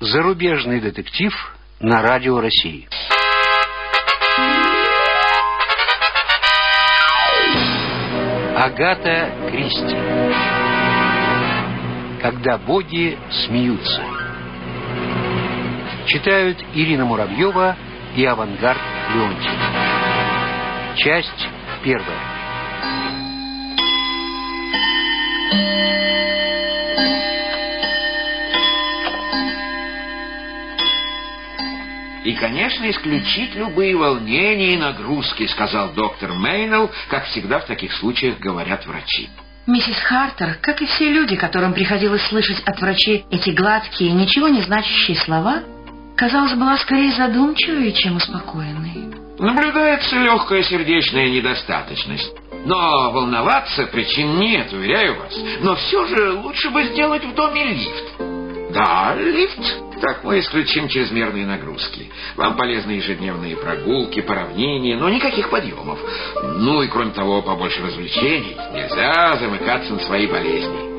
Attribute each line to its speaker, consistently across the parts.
Speaker 1: Зарубежный детектив на радио России. Агата Кристи. Когда боги смеются. Читают Ирина Муравьева и Авангард Леонтьев. Часть первая.
Speaker 2: И, конечно, исключить любые волнения и нагрузки, сказал доктор Мейнелл, как всегда в таких случаях говорят врачи.
Speaker 3: Миссис Хартер, как и все люди, которым приходилось слышать от врачей эти гладкие, ничего не значащие слова, казалось, была скорее задумчивой, чем успокоенной.
Speaker 2: Наблюдается легкая сердечная недостаточность. Но волноваться причин нет, уверяю вас. Но все же лучше бы сделать в доме лифт. Да, лифт так мы исключим чрезмерные нагрузки. Вам полезны ежедневные прогулки, поравнения, но никаких подъемов. Ну и кроме того, побольше развлечений. Нельзя замыкаться на свои болезни.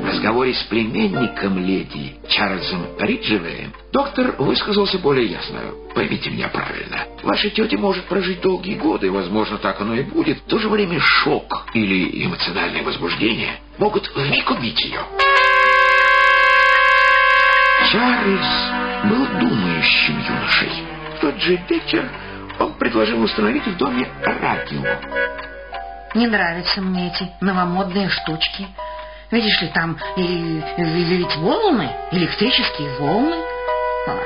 Speaker 2: В разговоре с племенником леди Чарльзом Риджевеем доктор высказался более ясно. Поймите меня правильно. Ваша тетя может прожить долгие годы, возможно, так оно и будет. В то же время шок или эмоциональное возбуждение могут вмиг убить ее. Чарльз был думающим юношей. В тот же вечер он предложил установить в доме радио.
Speaker 3: Не нравятся мне эти новомодные штучки. Видишь ли, там и, ведь волны, электрические волны.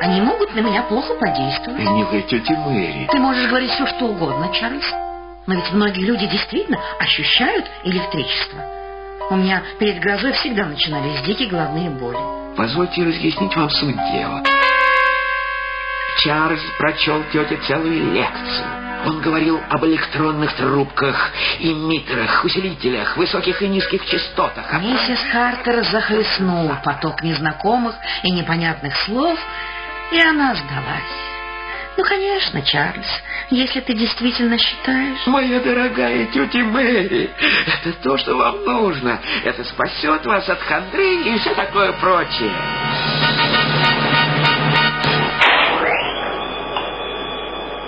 Speaker 3: Они могут на меня плохо подействовать.
Speaker 2: Милая тетя Мэри.
Speaker 3: Ты можешь говорить все, что угодно, Чарльз. Но ведь многие люди действительно ощущают электричество. У меня перед грозой всегда начинались дикие головные боли.
Speaker 2: Позвольте разъяснить вам суть дела. Чарльз прочел тете целую лекцию. Он говорил об электронных трубках, эмиттерах, усилителях, высоких и низких частотах.
Speaker 3: Миссис Хартер захлестнул поток незнакомых и непонятных слов, и она сдалась. Ну, конечно, Чарльз, если ты действительно считаешь...
Speaker 2: Моя дорогая тетя Мэри, это то, что вам нужно. Это спасет вас от хандры и все такое прочее.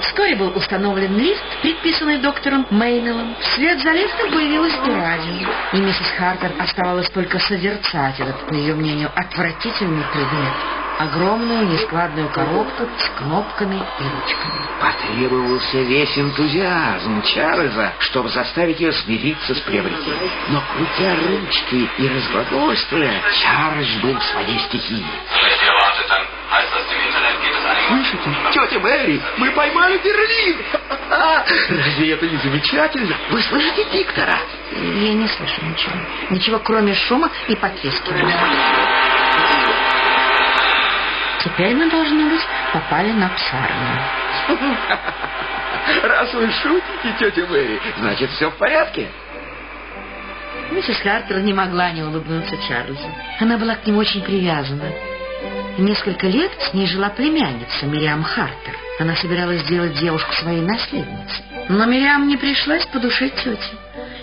Speaker 3: Вскоре был установлен лифт, предписанный доктором Мейнеллом. Вслед за лифтом появилась и радио. И миссис Хартер оставалось только созерцать этот, по ее мнению, отвратительный предмет огромную нескладную коробку с кнопками и ручками.
Speaker 2: Потребовался весь энтузиазм Чарльза, чтобы заставить ее смириться с приобретением. Но крутя ручки и разглагольствуя, Чарльз был в своей стихии. Слышите, тетя Мэри, мы поймали Берлин! Разве это не замечательно? Вы слышите диктора?
Speaker 3: Я не слышу ничего. Ничего, кроме шума и потрескивания. Теперь мы, должно быть, попали на псарню.
Speaker 2: Раз вы шутите, тетя Мэри, значит, все в порядке.
Speaker 3: Миссис Хартер не могла не улыбнуться Чарльзу. Она была к нему очень привязана. Несколько лет с ней жила племянница Мириам Хартер. Она собиралась сделать девушку своей наследницей. Но Мириам не пришлась по душе тети.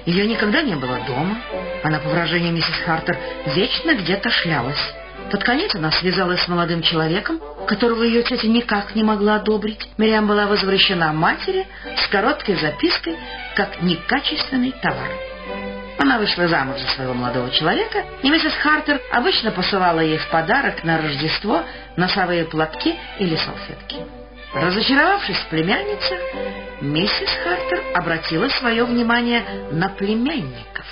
Speaker 3: Ее никогда не было дома. Она, по выражению миссис Хартер, вечно где-то шлялась. Под конец она связалась с молодым человеком, которого ее тетя никак не могла одобрить. Мириам была возвращена матери с короткой запиской, как некачественный товар. Она вышла замуж за своего молодого человека, и миссис Хартер обычно посылала ей в подарок на Рождество носовые платки или салфетки. Разочаровавшись в племянницах, миссис Хартер обратила свое внимание на племянников.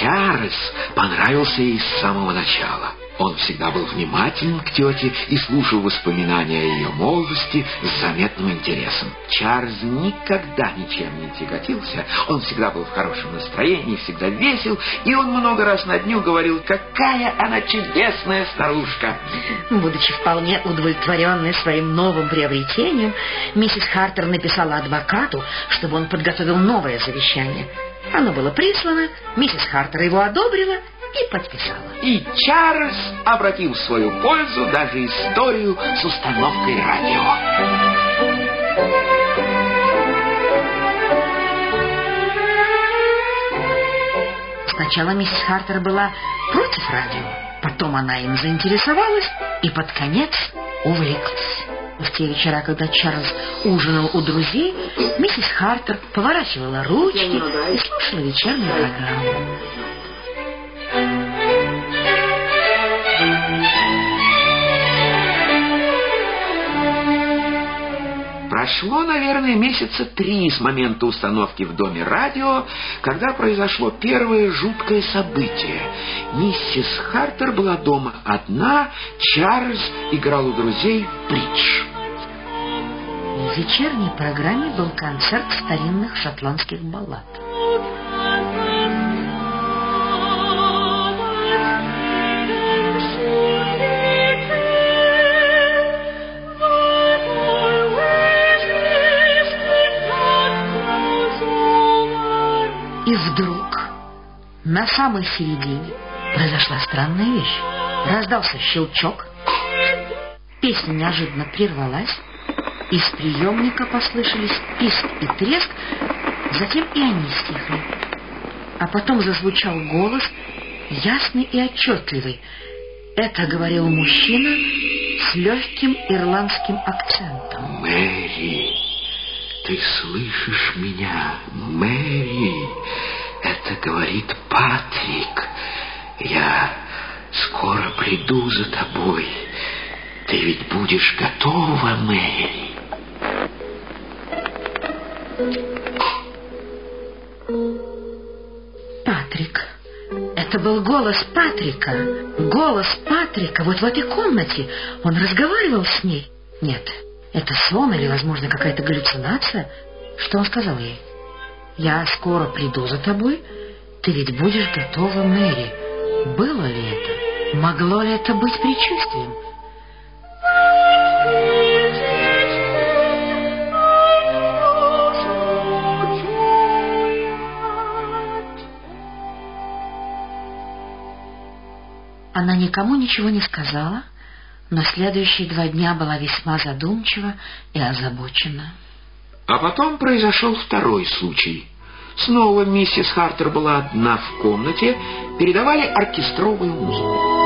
Speaker 2: Чарльз понравился ей с самого начала. Он всегда был внимателен к тете и слушал воспоминания о ее молодости с заметным интересом. Чарльз никогда ничем не тяготился, он всегда был в хорошем настроении, всегда весел, и он много раз на дню говорил, какая она чудесная старушка.
Speaker 3: Будучи вполне удовлетворенной своим новым приобретением, миссис Хартер написала адвокату, чтобы он подготовил новое завещание. Оно было прислано, миссис Хартер его одобрила и подписала.
Speaker 2: И Чарльз обратил в свою пользу даже историю с установкой радио.
Speaker 3: Сначала миссис Хартер была против радио. Потом она им заинтересовалась и под конец увлеклась. В те вечера, когда Чарльз ужинал у друзей, миссис Хартер поворачивала ручки и слушала вечернюю программу.
Speaker 2: Прошло, наверное, месяца три с момента установки в доме радио, когда произошло первое жуткое событие. Миссис Хартер была дома одна, Чарльз играл у друзей в бридж.
Speaker 3: В вечерней программе был концерт старинных шотландских баллад. На самой середине, произошла странная вещь. Раздался щелчок, песня неожиданно прервалась, из приемника послышались писк и треск, затем и они стихли. А потом зазвучал голос, ясный и отчетливый. Это говорил мужчина с легким ирландским акцентом.
Speaker 2: Мэри, ты слышишь меня, Мэри? Это говорит Патрик. Я скоро приду за тобой. Ты ведь будешь готова, Мэри.
Speaker 3: Патрик. Это был голос Патрика. Голос Патрика вот в этой комнате. Он разговаривал с ней. Нет, это сон или, возможно, какая-то галлюцинация. Что он сказал ей? Я скоро приду за тобой. Ты ведь будешь готова, Мэри. Было ли это? Могло ли это быть предчувствием? Она никому ничего не сказала, но следующие два дня была весьма задумчива и озабочена.
Speaker 2: А потом произошел второй случай. Снова миссис Хартер была одна в комнате, передавали оркестровую музыку.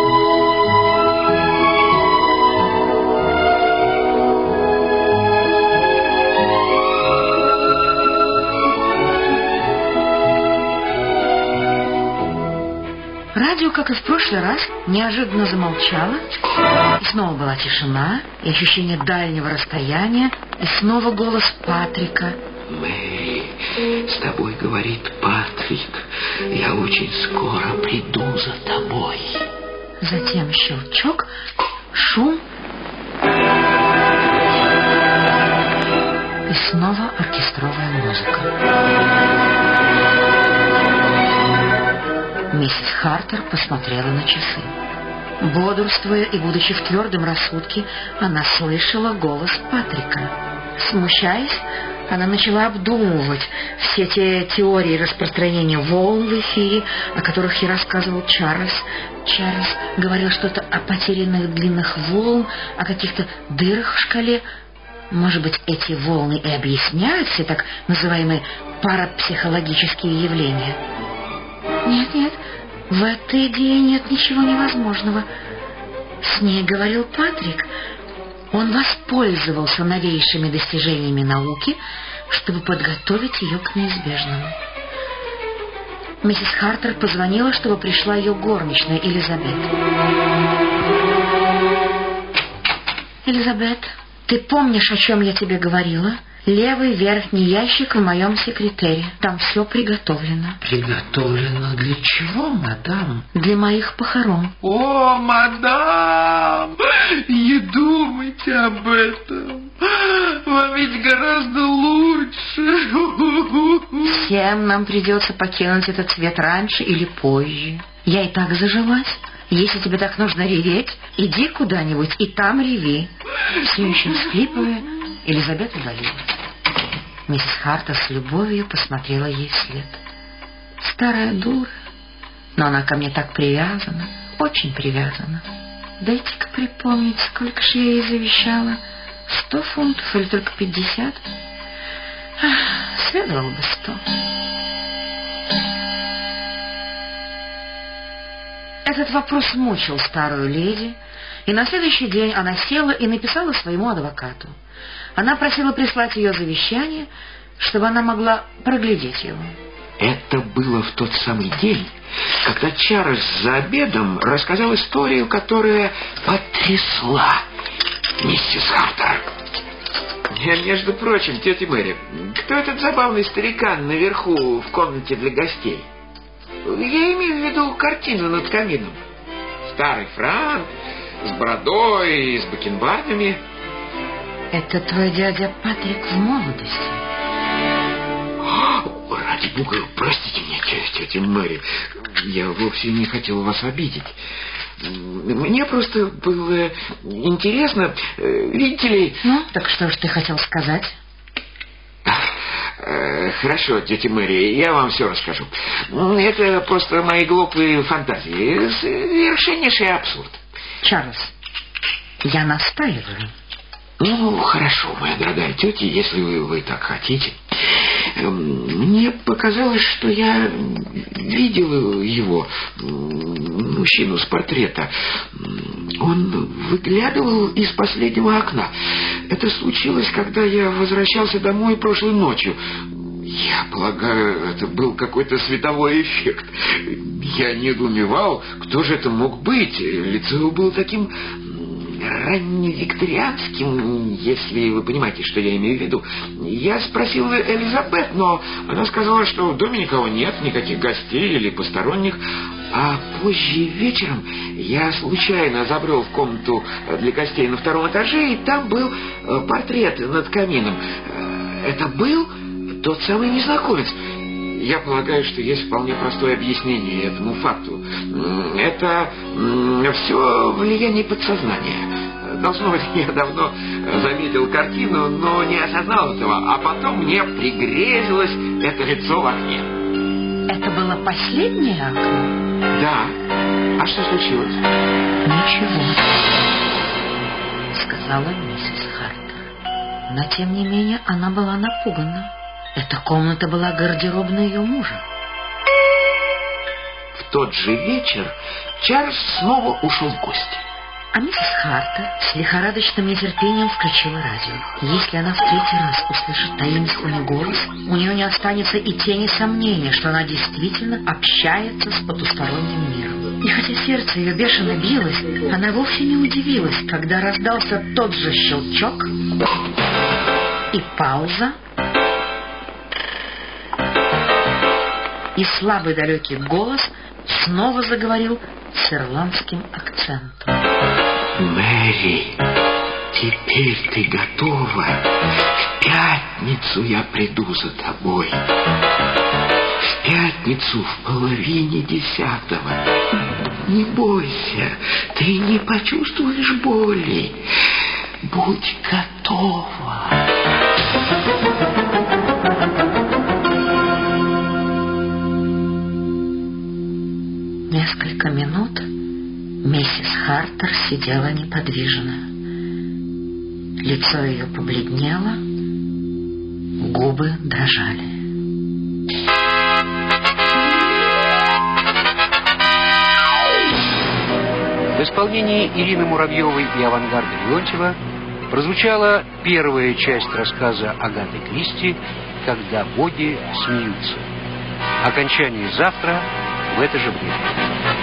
Speaker 3: Радио, как и в прошлый раз, неожиданно замолчало, и снова была тишина, и ощущение дальнего расстояния, и снова голос Патрика.
Speaker 2: Мэри, с тобой говорит Патрик. Я очень скоро приду за тобой.
Speaker 3: Затем щелчок, шум, и снова оркестровая музыка. Миссис Хартер посмотрела на часы. Бодрствуя и будучи в твердом рассудке, она слышала голос Патрика. Смущаясь, она начала обдумывать все те теории распространения волн в эфире, о которых ей рассказывал Чарльз. Чарльз говорил что-то о потерянных длинных волн, о каких-то дырах в шкале. Может быть, эти волны и объясняют все так называемые парапсихологические явления? Нет, нет, в этой идее нет ничего невозможного. С ней говорил Патрик. Он воспользовался новейшими достижениями науки, чтобы подготовить ее к неизбежному. Миссис Хартер позвонила, чтобы пришла ее горничная Элизабет. Элизабет, ты помнишь, о чем я тебе говорила? Левый верхний ящик в моем секретере. Там все приготовлено.
Speaker 2: Приготовлено для чего, мадам?
Speaker 3: Для моих похорон.
Speaker 2: О, мадам, не думайте об этом. Вам ведь гораздо лучше.
Speaker 3: Всем нам придется покинуть этот свет раньше или позже. Я и так зажилась. Если тебе так нужно реветь, иди куда-нибудь и там реви. Все еще всхлипывая, Элизабет удалилась. Миссис Харта с любовью посмотрела ей вслед. Старая дура, но она ко мне так привязана, очень привязана. Дайте-ка припомнить, сколько же я ей завещала. Сто фунтов или только пятьдесят? Ах, следовало бы сто. Этот вопрос мучил старую леди, и на следующий день она села и написала своему адвокату. Она просила прислать ее завещание, чтобы она могла проглядеть его.
Speaker 2: Это было в тот самый день, когда Чарльз за обедом рассказал историю, которая потрясла миссис Хартер. Я, между прочим, тетя Мэри, кто этот забавный старикан наверху в комнате для гостей? Я имею в виду картину над камином. Старый Франк с бородой и с бакенбардами.
Speaker 3: Это твой дядя Патрик в молодости.
Speaker 2: Ради бога, простите меня, тетя Мэри. Я вовсе не хотел вас обидеть. Мне просто было интересно, э, видите ли...
Speaker 3: Ну, так что же ты хотел сказать?
Speaker 2: Э, хорошо, тетя Мэри, я вам все расскажу. Это просто мои глупые фантазии. Совершеннейший абсурд.
Speaker 3: Чарльз, я настаиваю.
Speaker 2: Ну, хорошо, моя дорогая тетя, если вы, вы так хотите. Эм, мне показалось, что я видел его, мужчину с портрета. Он выглядывал из последнего окна. Это случилось, когда я возвращался домой прошлой ночью. Я полагаю, это был какой-то световой эффект. Я недоумевал, кто же это мог быть. Лицо его было таким ранневикторианским, если вы понимаете, что я имею в виду. Я спросил Элизабет, но она сказала, что в доме никого нет, никаких гостей или посторонних. А позже вечером я случайно забрел в комнату для гостей на втором этаже, и там был э, портрет над камином. Э, это был тот самый незнакомец. Я полагаю, что есть вполне простое объяснение этому факту. Это все влияние подсознания. Должно быть, я давно заметил картину, но не осознал этого, а потом мне пригрезилось это лицо в окне.
Speaker 3: Это было последнее окно?
Speaker 2: Да. А что случилось?
Speaker 3: Ничего, сказала миссис Хартер. Но, тем не менее, она была напугана. Эта комната была гардеробной ее мужа.
Speaker 2: В тот же вечер Чарльз снова ушел в гости.
Speaker 3: А миссис Хартер с лихорадочным нетерпением включила радио. Если она в третий раз услышит таинственный голос, у нее не останется и тени сомнения, что она действительно общается с потусторонним миром. И хотя сердце ее бешено билось, она вовсе не удивилась, когда раздался тот же щелчок и пауза, и слабый далекий голос снова заговорил с ирландским акцентом.
Speaker 2: Мэри, теперь ты готова. В пятницу я приду за тобой. В пятницу в половине десятого. Не бойся, ты не почувствуешь боли. Будь готова.
Speaker 3: Несколько минут миссис Хартер сидела неподвижно. Лицо ее побледнело, губы дрожали.
Speaker 1: В исполнении Ирины Муравьевой и авангарда Леонтьева прозвучала первая часть рассказа Агаты Кристи «Когда боги смеются». Окончание завтра в это же время.